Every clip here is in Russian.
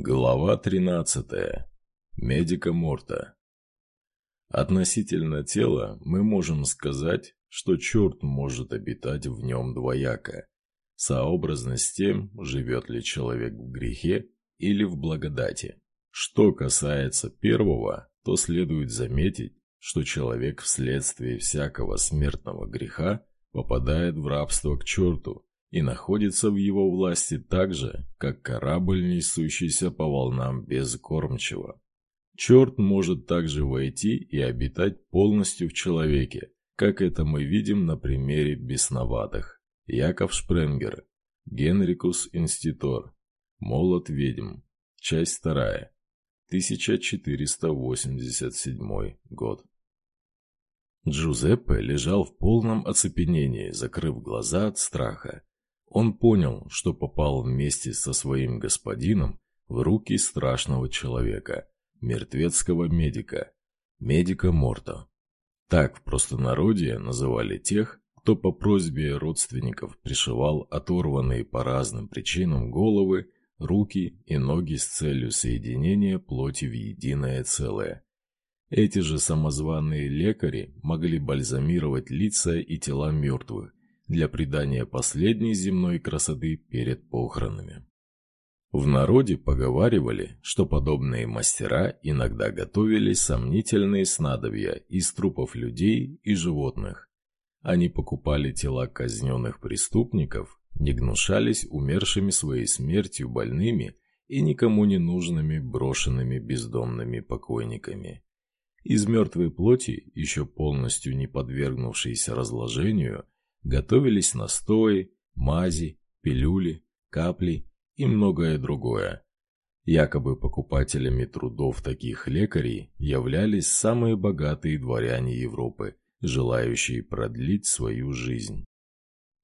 Глава 13. Медика Морта. Относительно тела мы можем сказать, что черт может обитать в нем двояко, сообразно с тем, живет ли человек в грехе или в благодати. Что касается первого, то следует заметить, что человек вследствие всякого смертного греха попадает в рабство к черту, и находится в его власти так же, как корабль, несущийся по волнам без кормчего. Черт может также войти и обитать полностью в человеке, как это мы видим на примере бесноватых. Яков Шпренгер, Генрикус Инститор, Молот ведьм, часть вторая, 1487 год. Джузеппе лежал в полном оцепенении, закрыв глаза от страха. Он понял, что попал вместе со своим господином в руки страшного человека, мертвецкого медика, медика Морта. Так в простонародье называли тех, кто по просьбе родственников пришивал оторванные по разным причинам головы, руки и ноги с целью соединения плоти в единое целое. Эти же самозваные лекари могли бальзамировать лица и тела мертвых, для придания последней земной красоты перед похоронами. В народе поговаривали, что подобные мастера иногда готовили сомнительные снадобья из трупов людей и животных. Они покупали тела казненных преступников, не гнушались умершими своей смертью больными и никому не нужными брошенными бездомными покойниками. Из мертвой плоти, еще полностью не подвергнувшейся разложению, Готовились настои, мази, пилюли, капли и многое другое. Якобы покупателями трудов таких лекарей являлись самые богатые дворяне Европы, желающие продлить свою жизнь.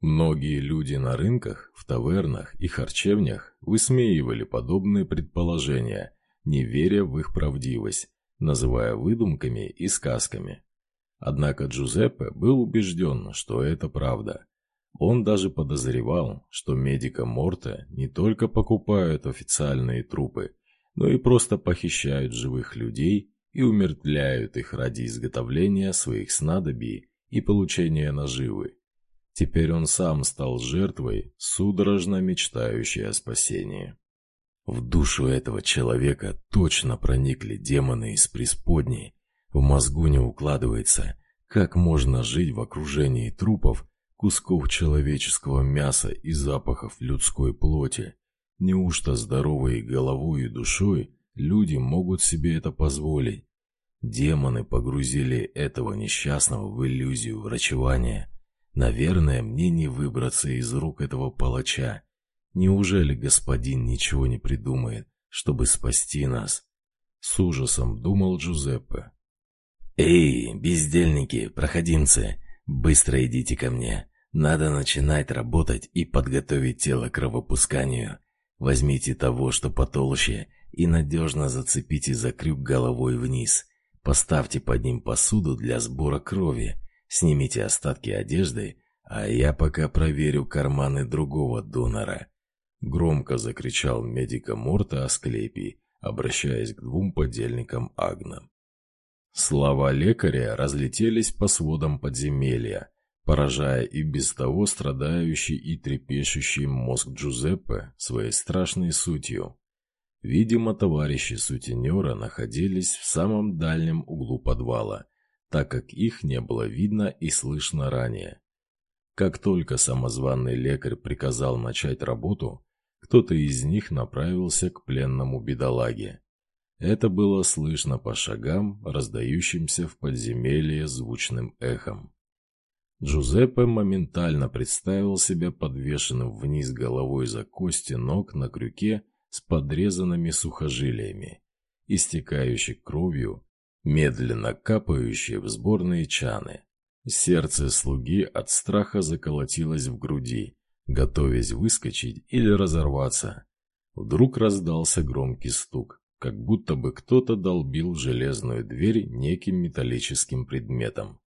Многие люди на рынках, в тавернах и харчевнях высмеивали подобные предположения, не веря в их правдивость, называя выдумками и сказками. Однако Джузеппе был убежден, что это правда. Он даже подозревал, что медика Морте не только покупают официальные трупы, но и просто похищают живых людей и умертвляют их ради изготовления своих снадобий и получения наживы. Теперь он сам стал жертвой, судорожно мечтающей о спасении. В душу этого человека точно проникли демоны из преисподней, в мозгу не укладывается, как можно жить в окружении трупов, кусков человеческого мяса и запахов людской плоти. Неужто здоровой головой и душой люди могут себе это позволить? Демоны погрузили этого несчастного в иллюзию врачевания. Наверное, мне не выбраться из рук этого палача. Неужели господин ничего не придумает, чтобы спасти нас? С ужасом думал Джузеппе. «Эй, бездельники, проходимцы, быстро идите ко мне. Надо начинать работать и подготовить тело к кровопусканию. Возьмите того, что потолще, и надежно зацепите за крюк головой вниз. Поставьте под ним посуду для сбора крови. Снимите остатки одежды, а я пока проверю карманы другого донора». Громко закричал медика Морта Асклепий, обращаясь к двум подельникам Агна. Слова лекаря разлетелись по сводам подземелья, поражая и без того страдающий и трепещущий мозг Джузеппе своей страшной сутью. Видимо, товарищи сутенера находились в самом дальнем углу подвала, так как их не было видно и слышно ранее. Как только самозваный лекарь приказал начать работу, кто-то из них направился к пленному бедолаге. Это было слышно по шагам, раздающимся в подземелье звучным эхом. Джузеппе моментально представил себя подвешенным вниз головой за кости ног на крюке с подрезанными сухожилиями, истекающей кровью, медленно капающей в сборные чаны. Сердце слуги от страха заколотилось в груди, готовясь выскочить или разорваться. Вдруг раздался громкий стук как будто бы кто-то долбил железную дверь неким металлическим предметом.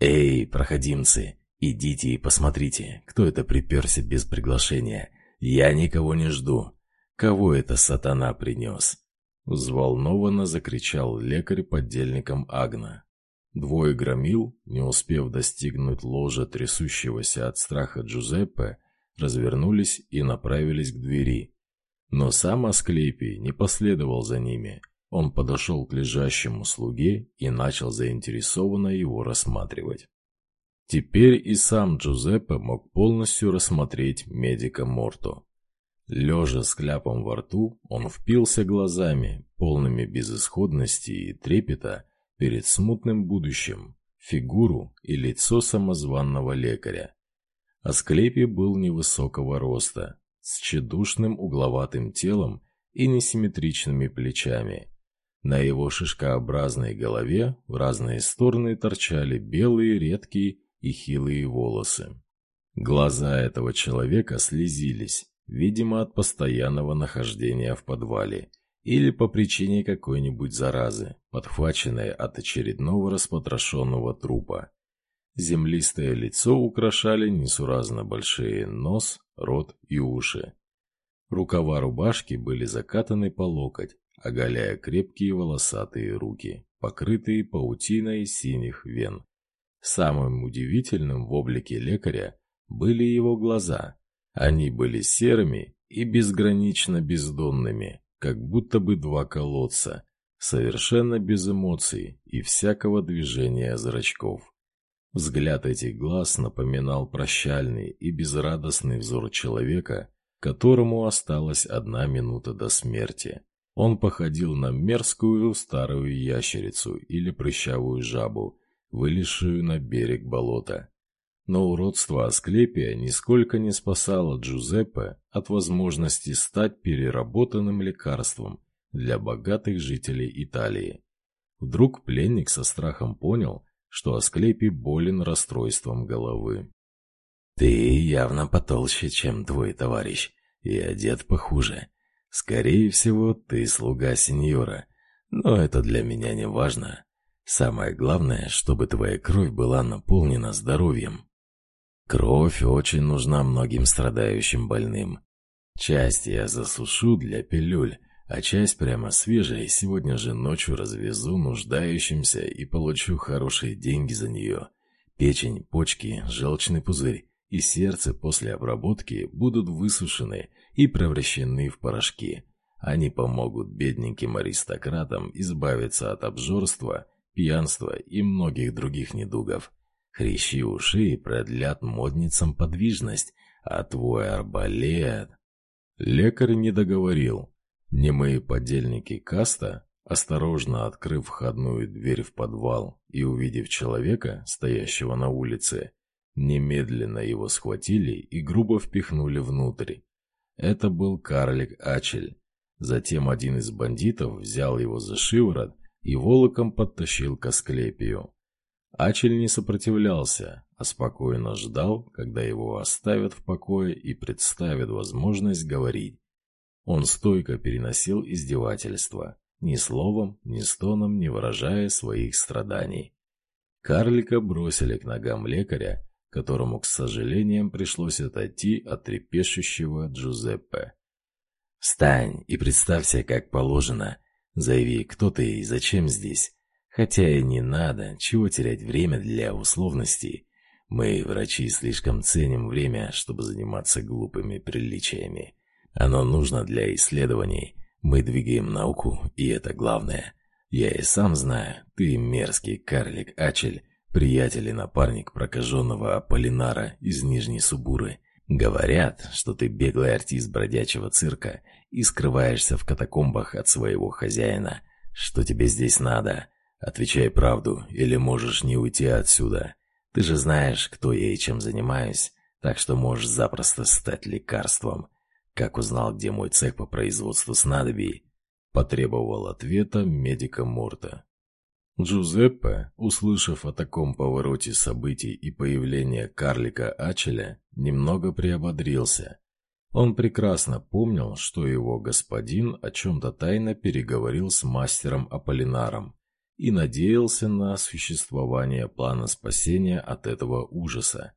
«Эй, проходимцы, идите и посмотрите, кто это приперся без приглашения. Я никого не жду. Кого это сатана принес?» Взволнованно закричал лекарь поддельником Агна. Двое громил, не успев достигнуть ложа трясущегося от страха Джузеппе, развернулись и направились к двери. Но сам Асклепий не последовал за ними. Он подошел к лежащему слуге и начал заинтересованно его рассматривать. Теперь и сам Джузеппе мог полностью рассмотреть медика Морту. Лежа с кляпом во рту, он впился глазами, полными безысходности и трепета, перед смутным будущим, фигуру и лицо самозванного лекаря. Асклепий был невысокого роста, с тщедушным угловатым телом и несимметричными плечами. На его шишкообразной голове в разные стороны торчали белые редкие и хилые волосы. Глаза этого человека слезились, видимо, от постоянного нахождения в подвале или по причине какой-нибудь заразы, подхваченной от очередного распотрошенного трупа. Землистое лицо украшали несуразно большие нос, рот и уши. Рукава рубашки были закатаны по локоть, оголяя крепкие волосатые руки, покрытые паутиной синих вен. Самым удивительным в облике лекаря были его глаза, они были серыми и безгранично бездонными, как будто бы два колодца, совершенно без эмоций и всякого движения зрачков. Взгляд этих глаз напоминал прощальный и безрадостный взор человека, которому осталась одна минута до смерти. Он походил на мерзкую старую ящерицу или прыщавую жабу, вылезшую на берег болота. Но уродство Асклепия нисколько не спасало Джузеппе от возможности стать переработанным лекарством для богатых жителей Италии. Вдруг пленник со страхом понял, что Асклепий болен расстройством головы. «Ты явно потолще, чем твой товарищ, и одет похуже. Скорее всего, ты слуга сеньора, но это для меня не важно. Самое главное, чтобы твоя кровь была наполнена здоровьем». Кровь очень нужна многим страдающим больным. Часть я засушу для пилюль, а часть прямо свежая сегодня же ночью развезу нуждающимся и получу хорошие деньги за нее. Печень, почки, желчный пузырь и сердце после обработки будут высушены и превращены в порошки. Они помогут бедненьким аристократам избавиться от обжорства, пьянства и многих других недугов. Хрящи уши продлят модницам подвижность, а твой арбалет... Лекарь не договорил. Немые подельники Каста, осторожно открыв входную дверь в подвал и увидев человека, стоящего на улице, немедленно его схватили и грубо впихнули внутрь. Это был карлик Ачель. Затем один из бандитов взял его за шиворот и волоком подтащил к Асклепию. Ачель не сопротивлялся, а спокойно ждал, когда его оставят в покое и представят возможность говорить. Он стойко переносил издевательства, ни словом, ни стоном не выражая своих страданий. Карлика бросили к ногам лекаря, которому, к сожалению, пришлось отойти от трепещущего Джузеппе. «Встань и представься, как положено. Заяви, кто ты и зачем здесь. Хотя и не надо, чего терять время для условностей. Мы, врачи, слишком ценим время, чтобы заниматься глупыми приличиями. Оно нужно для исследований. Мы двигаем науку, и это главное. Я и сам знаю, ты мерзкий карлик Ачель, приятель и напарник прокаженного Аполлинара из Нижней Субуры. Говорят, что ты беглый артист бродячего цирка и скрываешься в катакомбах от своего хозяина. Что тебе здесь надо? Отвечай правду, или можешь не уйти отсюда. Ты же знаешь, кто я и чем занимаюсь, так что можешь запросто стать лекарством. Как узнал, где мой цех по производству снадобий?» Потребовал ответа медика Морта. Джузеппе, услышав о таком повороте событий и появлении карлика Ачеля, немного приободрился. Он прекрасно помнил, что его господин о чем-то тайно переговорил с мастером Аполлинаром, и надеялся на существование плана спасения от этого ужаса.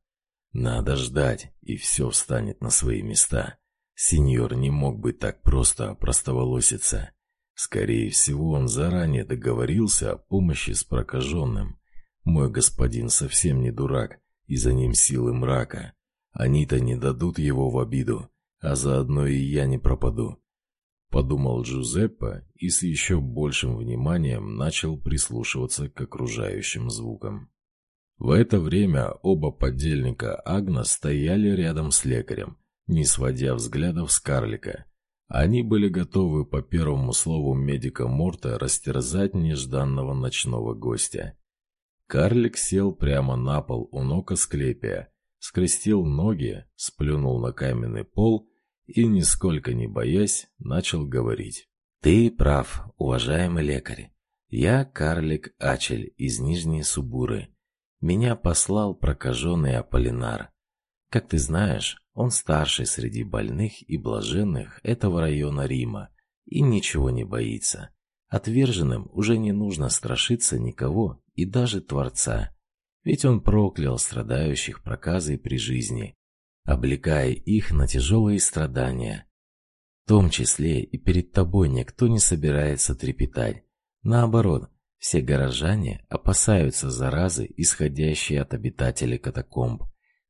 Надо ждать, и все встанет на свои места. Сеньор не мог бы так просто простоволоситься. Скорее всего, он заранее договорился о помощи с прокаженным. Мой господин совсем не дурак, и за ним силы мрака. Они-то не дадут его в обиду, а заодно и я не пропаду. Подумал Джузеппе и с еще большим вниманием начал прислушиваться к окружающим звукам. В это время оба подельника Агна стояли рядом с лекарем, не сводя взглядов с карлика. Они были готовы по первому слову медика Морта растерзать нежданного ночного гостя. Карлик сел прямо на пол у ног Асклепия, скрестил ноги, сплюнул на каменный пол и, нисколько не боясь, начал говорить. «Ты прав, уважаемый лекарь. Я карлик Ачель из Нижней Субуры. Меня послал прокаженный Аполлинар. Как ты знаешь, он старший среди больных и блаженных этого района Рима и ничего не боится. Отверженным уже не нужно страшиться никого и даже Творца, ведь он проклял страдающих проказой при жизни, облекая их на тяжелые страдания. В том числе и перед тобой никто не собирается трепетать. Наоборот, все горожане опасаются заразы, исходящей от обитателей катакомб.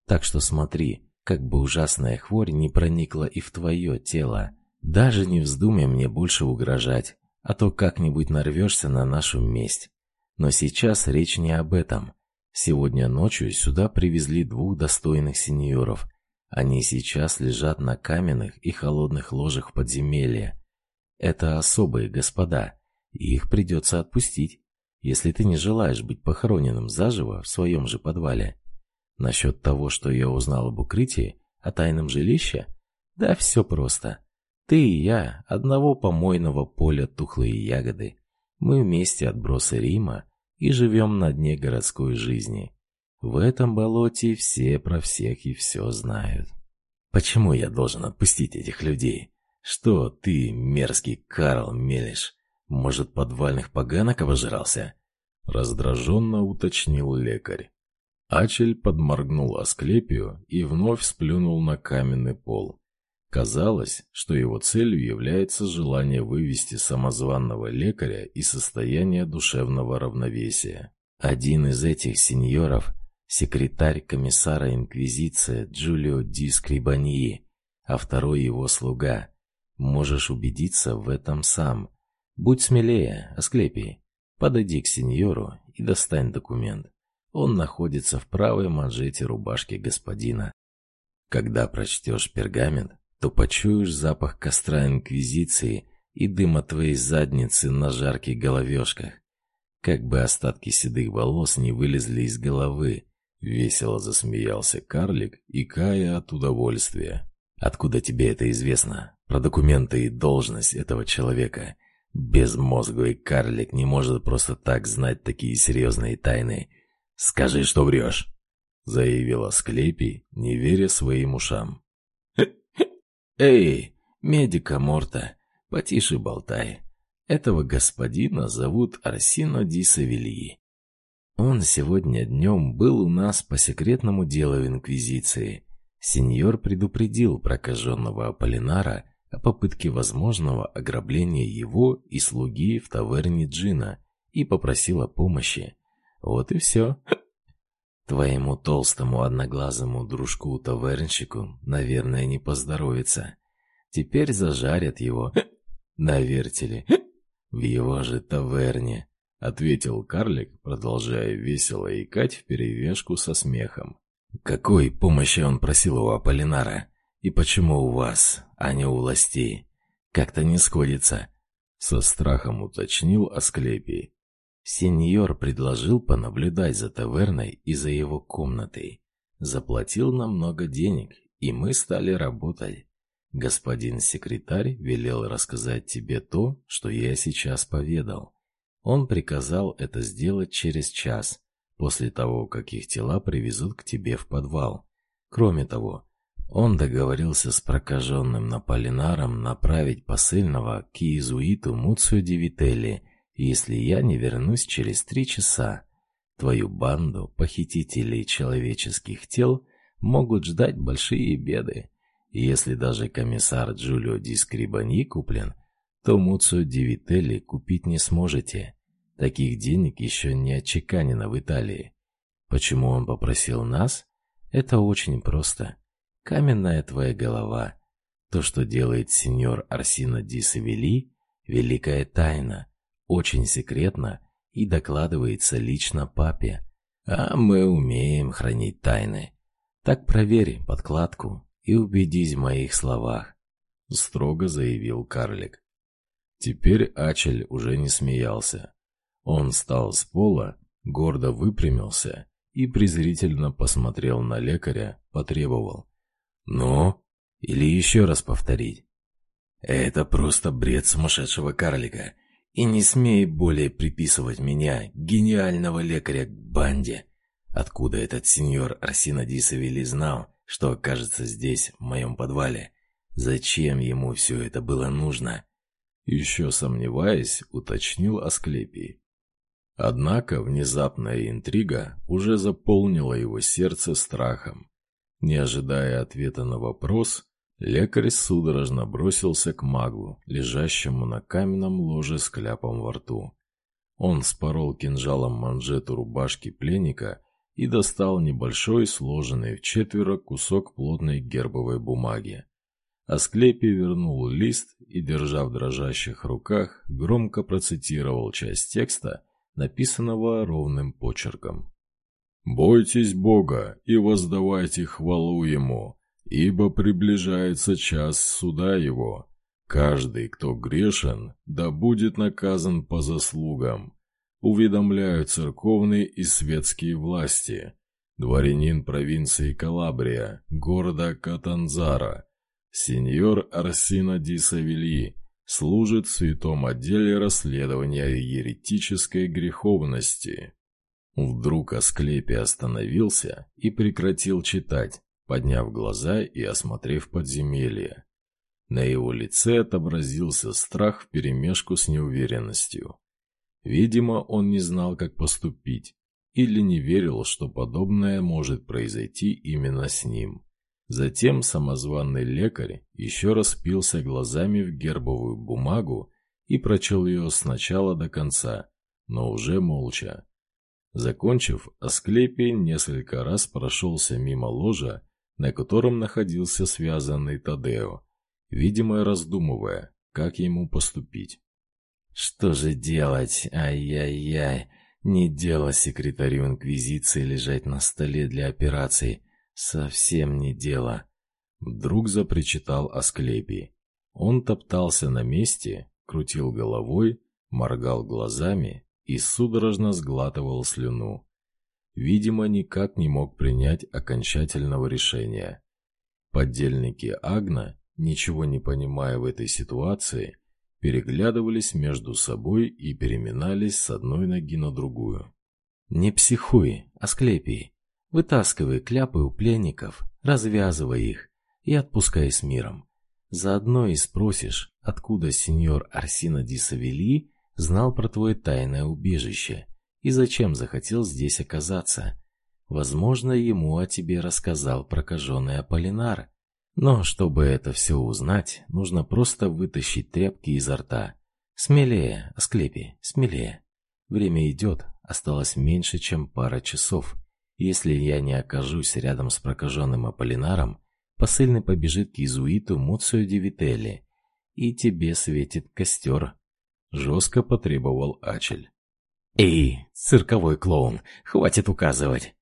Так что смотри, как бы ужасная хворь не проникла и в твое тело. Даже не вздумай мне больше угрожать, а то как-нибудь нарвешься на нашу месть. Но сейчас речь не об этом. Сегодня ночью сюда привезли двух достойных сеньоров. Они сейчас лежат на каменных и холодных ложах в подземелье. Это особые господа и их придется отпустить, если ты не желаешь быть похороненным заживо в своем же подвале. Насчет того, что я узнал об укрытии, о тайном жилище, да все просто. Ты и я одного помойного поля тухлые ягоды. Мы вместе отбросы Рима и живем на дне городской жизни. В этом болоте все про всех и все знают. Почему я должен отпустить этих людей? Что ты, мерзкий Карл, мелешь? Может, подвальных поганок обожрался? Раздраженно уточнил лекарь. Ачель подморгнул Асклепию и вновь сплюнул на каменный пол. Казалось, что его целью является желание вывести самозванного лекаря из состояния душевного равновесия. Один из этих сеньоров – секретарь комиссара Инквизиции Джулио Ди Скрибаньи, а второй его слуга. Можешь убедиться в этом сам – Будь смелее, Асклепий. Подойди к сеньору и достань документ. Он находится в правой манжете рубашки господина. Когда прочтешь пергамент, то почуешь запах костра Инквизиции и дыма твоей задницы на жарких головешках. Как бы остатки седых волос не вылезли из головы, весело засмеялся карлик, и кая от удовольствия. Откуда тебе это известно? Про документы и должность этого человека – Безмозглый карлик не может просто так знать такие серьезные тайны. «Скажи, что врешь!» — заявила Склепий, не веря своим ушам. «Эй, медика Морта, потише болтай. Этого господина зовут Арсино Ди Савельи. Он сегодня днем был у нас по секретному делу Инквизиции. Сеньор предупредил прокаженного Аполлинара о попытке возможного ограбления его и слуги в таверне Джина и попросил о помощи. Вот и все. Твоему толстому одноглазому дружку-тавернщику, наверное, не поздоровится. Теперь зажарят его на вертеле в его же таверне, ответил карлик, продолжая весело икать вперемешку со смехом. Какой помощи он просил у Аполлинара? И почему у вас, а не у властей? Как-то не сходится. Со страхом уточнил Асклепий. Сеньор предложил понаблюдать за таверной и за его комнатой. Заплатил нам много денег, и мы стали работать. Господин секретарь велел рассказать тебе то, что я сейчас поведал. Он приказал это сделать через час, после того, как их тела привезут к тебе в подвал. Кроме того, он договорился с прокаженным Наполинаром направить посыльного к иезуиту Муцио Дивителли, если я не вернусь через три часа. Твою банду похитителей человеческих тел могут ждать большие беды. Если даже комиссар Джулио Ди Скрибани куплен, то Муцио Ди Вителли купить не сможете. Таких денег еще не отчеканено в Италии. Почему он попросил нас? Это очень просто. Каменная твоя голова. То, что делает сеньор Арсино Ди Савели, великая тайна, очень секретно и докладывается лично папе. А мы умеем хранить тайны. Так проверь подкладку и убедись в моих словах, строго заявил карлик. Теперь Ачель уже не смеялся. Он встал с пола, гордо выпрямился и презрительно посмотрел на лекаря, потребовал. «Ну, или еще раз повторить?» «Это просто бред сумасшедшего карлика, и не смей более приписывать меня, гениального лекаря, к банде. Откуда этот сеньор Арсина Дисовели знал, что окажется здесь, в моем подвале? Зачем ему все это было нужно?» Еще сомневаясь, уточнил Асклепий. Однако внезапная интрига уже заполнила его сердце страхом. Не ожидая ответа на вопрос, лекарь судорожно бросился к магу, лежащему на каменном ложе с кляпом во рту. Он спорол кинжалом манжету рубашки пленника и достал небольшой, сложенный в четверо кусок плотной гербовой бумаги. Асклепий вернул лист и, держа в дрожащих руках, громко процитировал часть текста, написанного ровным почерком. Бойтесь Бога и воздавайте хвалу Ему, ибо приближается час суда Его. Каждый, кто грешен, да будет наказан по заслугам. Уведомляю церковные и светские власти. Дворянин провинции Калабрия, города Катанзара, сеньор Арсина Ди Савели, служит в святом отделе расследования еретической греховности. Вдруг Асклепий остановился и прекратил читать, подняв глаза и осмотрев подземелье. На его лице отобразился страх вперемешку с неуверенностью. Видимо, он не знал, как поступить, или не верил, что подобное может произойти именно с ним. Затем самозванный лекарь еще раз пился глазами в гербовую бумагу и прочел ее сначала до конца, но уже молча. Закончив, Асклепий несколько раз прошелся мимо ложа, на котором находился связанный Тадео, видимо, раздумывая, как ему поступить. «Что же делать? Ай-яй-яй! Не дело секретарю Инквизиции лежать на столе для операций. Совсем не дело!» Вдруг запричитал Асклепий. Он топтался на месте, крутил головой, моргал глазами и судорожно сглатывал слюну. Видимо, никак не мог принять окончательного решения. Поддельники Агна, ничего не понимая в этой ситуации, переглядывались между собой и переминались с одной ноги на другую. «Не психуй, Асклепий. Вытаскивай кляпы у пленников, развязывай их и отпускай с миром. Заодно и спросишь, откуда сеньор Арсина Ди Савели знал про твое тайное убежище и зачем захотел здесь оказаться. Возможно, ему о тебе рассказал прокаженный Аполлинар. Но чтобы это все узнать, нужно просто вытащить тряпки изо рта. Смелее, Асклепий, смелее. Время идет, осталось меньше, чем пара часов. Если я не окажусь рядом с прокаженным Аполлинаром, посыльный побежит к иезуиту Муцио Дивителли, и тебе светит костер, Жестко потребовал Ачель. «Эй, цирковой клоун, хватит указывать!»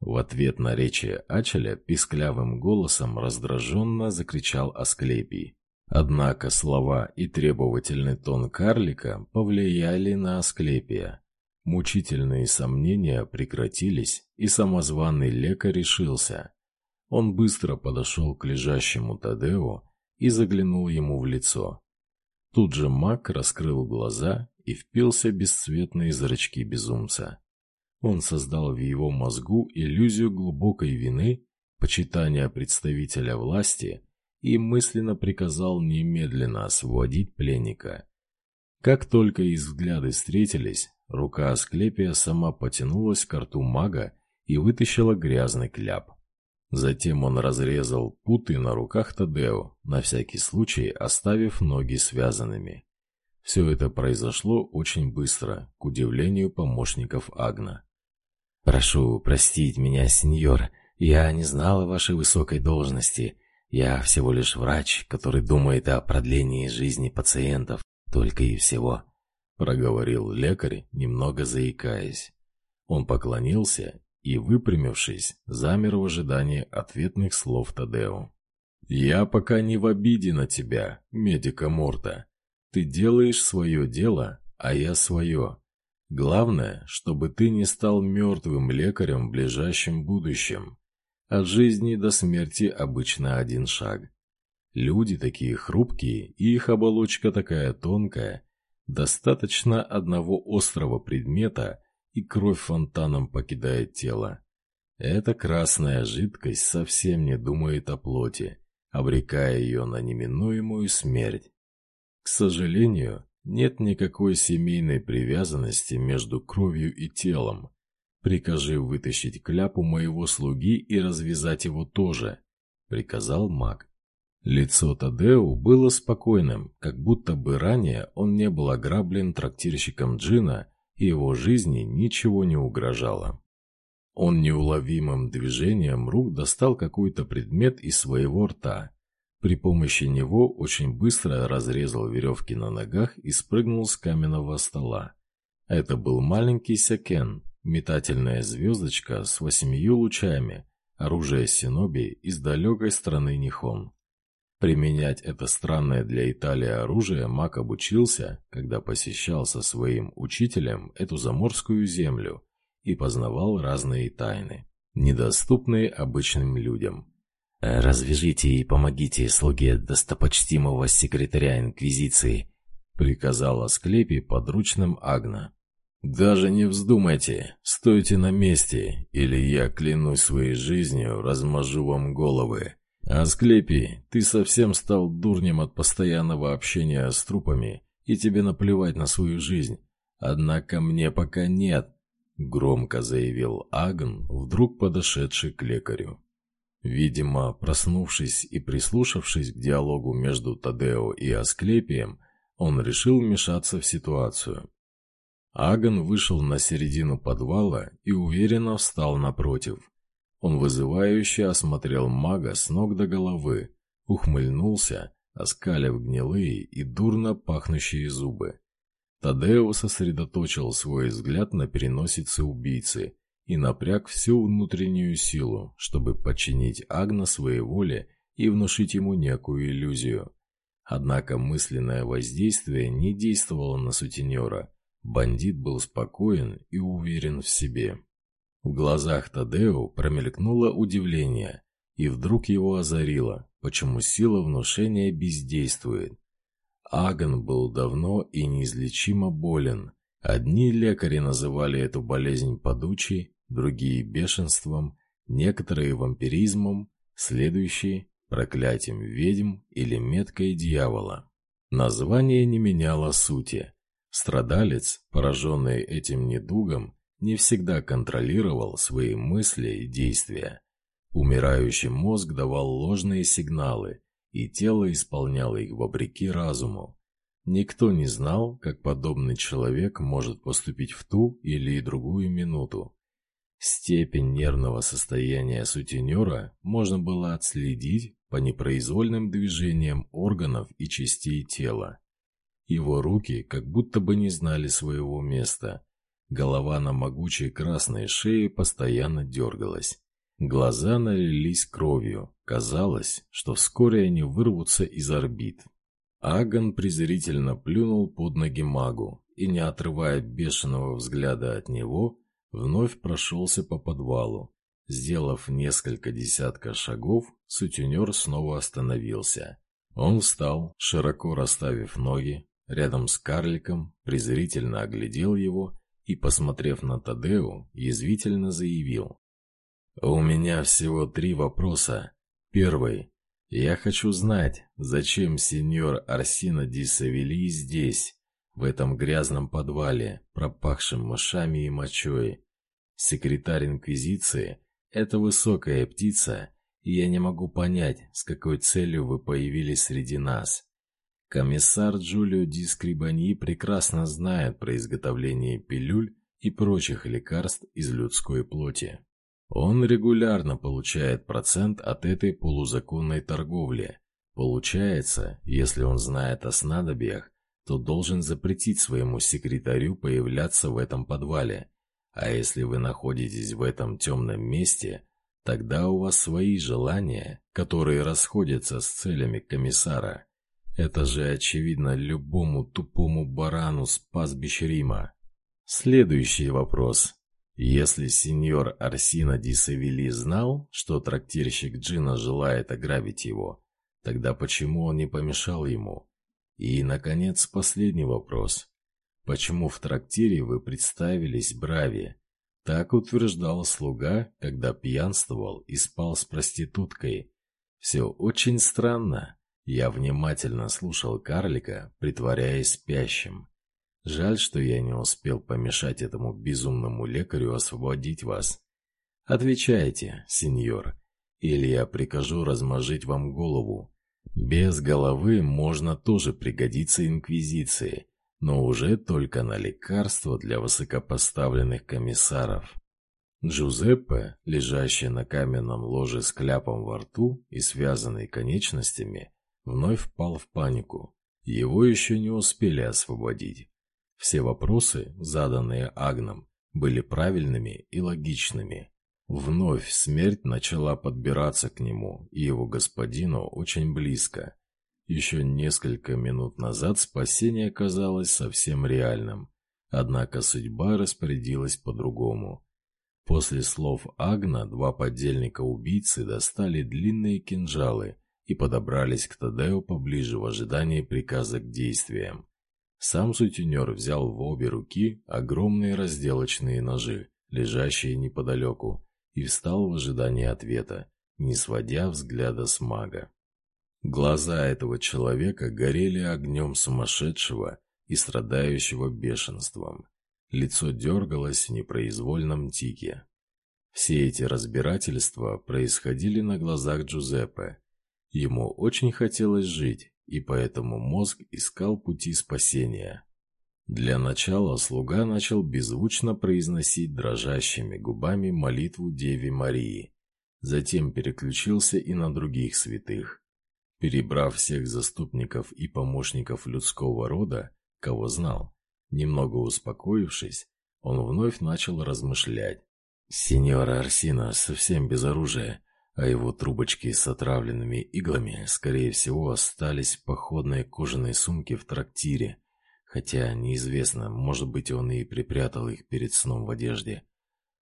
В ответ на речи Ачеля писклявым голосом раздраженно закричал Асклепий. Однако слова и требовательный тон карлика повлияли на Асклепия. Мучительные сомнения прекратились, и самозваный лекарь решился. Он быстро подошел к лежащему Тадео и заглянул ему в лицо. Тут же маг раскрыл глаза и впился бесцветные зрачки безумца. Он создал в его мозгу иллюзию глубокой вины, почитания представителя власти и мысленно приказал немедленно освободить пленника. Как только их взгляды встретились, рука Асклепия сама потянулась к рту мага и вытащила грязный кляп. Затем он разрезал путы на руках Тадео, на всякий случай оставив ноги связанными. Все это произошло очень быстро, к удивлению помощников Агна. «Прошу простить меня, сеньор, я не знал о вашей высокой должности. Я всего лишь врач, который думает о продлении жизни пациентов, только и всего», — проговорил лекарь, немного заикаясь. Он поклонился и, выпрямившись, замер в ожидании ответных слов Тадео. «Я пока не в обиде на тебя, медика Морта. Ты делаешь свое дело, а я свое. Главное, чтобы ты не стал мертвым лекарем в ближайшем будущем. От жизни до смерти обычно один шаг. Люди такие хрупкие, и их оболочка такая тонкая. Достаточно одного острого предмета, и кровь фонтаном покидает тело. Эта красная жидкость совсем не думает о плоти, обрекая ее на неминуемую смерть. К сожалению, нет никакой семейной привязанности между кровью и телом. Прикажи вытащить кляпу моего слуги и развязать его тоже, приказал маг. Лицо Тадеу было спокойным, как будто бы ранее он не был ограблен трактирщиком Джина, и его жизни ничего не угрожало. Он неуловимым движением рук достал какой-то предмет из своего рта при помощи него очень быстро разрезал веревки на ногах и спрыгнул с каменного стола. Это был маленький сякен, метательная звездочка с восемью лучами, оружие синоби из далекой страны Нихон. Применять это странное для Италии оружие Мак обучился, когда посещал со своим учителем эту заморскую землю и познавал разные тайны, недоступные обычным людям. «Развяжите и помогите слуге достопочтимого секретаря Инквизиции», — приказал Асклепий подручным Агна. «Даже не вздумайте, стойте на месте, или я, клянусь своей жизнью, размажу вам головы. Асклепий, ты совсем стал дурнем от постоянного общения с трупами, и тебе наплевать на свою жизнь. Однако мне пока нет», — громко заявил Агн, вдруг подошедший к лекарю. Видимо, проснувшись и прислушавшись к диалогу между Тадео и Асклепием, он решил вмешаться в ситуацию. Аган вышел на середину подвала и уверенно встал напротив. Он вызывающе осмотрел мага с ног до головы, ухмыльнулся, оскалив гнилые и дурно пахнущие зубы. Тадео сосредоточил свой взгляд на переносице убийцы и напряг всю внутреннюю силу, чтобы подчинить Агна своей воле и внушить ему некую иллюзию. Однако мысленное воздействие не действовало на сутенера. Бандит был спокоен и уверен в себе. В глазах Тадео промелькнуло удивление, и вдруг его озарило, почему сила внушения бездействует. Аган был давно и неизлечимо болен. Одни лекари называли эту болезнь подучей, другие бешенством, некоторые вампиризмом, следующие проклятием ведьм или меткой дьявола. Название не меняло сути. Страдалец, пораженный этим недугом, не всегда контролировал свои мысли и действия. Умирающий мозг давал ложные сигналы, и тело исполняло их вопреки разуму. Никто не знал, как подобный человек может поступить в ту или другую минуту. Степень нервного состояния сутенера можно было отследить по непроизвольным движениям органов и частей тела. Его руки как будто бы не знали своего места. Голова на могучей красной шее постоянно дергалась. Глаза налились кровью. Казалось, что вскоре они вырвутся из орбит. Аган презрительно плюнул под ноги магу и, не отрывая бешеного взгляда от него, вновь прошелся по подвалу. Сделав несколько десятка шагов, сутенер снова остановился. Он встал, широко расставив ноги, рядом с карликом, презрительно оглядел его и, посмотрев на Тадеу, язвительно заявил. «У меня всего три вопроса. Первый. Я хочу знать, зачем сеньор Арсина Ди Савели здесь, в этом грязном подвале, пропахшем мышами и мочой. Секретарь Инквизиции – это высокая птица, и я не могу понять, с какой целью вы появились среди нас. Комиссар Джулио Ди Скрибаньи прекрасно знает про изготовление пилюль и прочих лекарств из людской плоти. Он регулярно получает процент от этой полузаконной торговли. Получается, если он знает о снадобьях, то должен запретить своему секретарю появляться в этом подвале. А если вы находитесь в этом темном месте, тогда у вас свои желания, которые расходятся с целями комиссара. Это же очевидно любому тупому барану с пастбищ Рима. Следующий вопрос. Если сеньор Арсина Ди Савили знал, что трактирщик Джина желает ограбить его, тогда почему он не помешал ему? И, наконец, последний вопрос. Почему в трактире вы представились Брави? Так утверждал слуга, когда пьянствовал и спал с проституткой. Все очень странно. Я внимательно слушал карлика, притворяясь спящим. Жаль, что я не успел помешать этому безумному лекарю освободить вас. Отвечайте, сеньор, или я прикажу размажить вам голову. Без головы можно тоже пригодиться инквизиции, но уже только на лекарство для высокопоставленных комиссаров. Джузеппе, лежащий на каменном ложе с кляпом во рту и связанный конечностями, вновь впал в панику. Его еще не успели освободить. Все вопросы, заданные Агном, были правильными и логичными. Вновь смерть начала подбираться к нему и его господину очень близко. Еще несколько минут назад спасение казалось совсем реальным, однако судьба распорядилась по-другому. После слов Агна два поддельника убийцы достали длинные кинжалы и подобрались к Тадео поближе в ожидании приказа к действиям. Сам сутенер взял в обе руки огромные разделочные ножи, лежащие неподалеку, и встал в ожидании ответа, не сводя взгляда с мага. Глаза этого человека горели огнем сумасшедшего и страдающего бешенством. Лицо дергалось в непроизвольном тике. Все эти разбирательства происходили на глазах Джузеппе. Ему очень хотелось жить, и поэтому мозг искал пути спасения. Для начала слуга начал беззвучно произносить дрожащими губами молитву Деве Марии. Затем переключился и на других святых. Перебрав всех заступников и помощников людского рода, кого знал, немного успокоившись, он вновь начал размышлять. Сеньора Арсина совсем без оружия, а его трубочки с отравленными иглами, скорее всего, остались в походной кожаной сумке в трактире, Хотя неизвестно, может быть, он и припрятал их перед сном в одежде.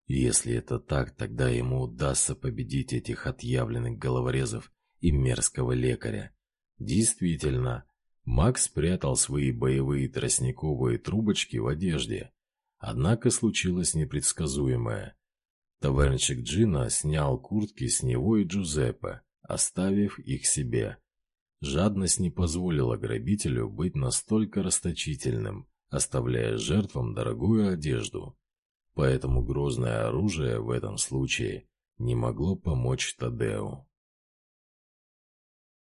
если это так, тогда ему удастся победить этих отъявленных головорезов и мерзкого лекаря. Действительно, Макс спрятал свои боевые тростниковые трубочки в одежде. Однако случилось непредсказуемое. Тавернчик Джина снял куртки с него и Джузеппе, оставив их себе. Жадность не позволила грабителю быть настолько расточительным, оставляя жертвам дорогую одежду. Поэтому грозное оружие в этом случае не могло помочь Тадеу.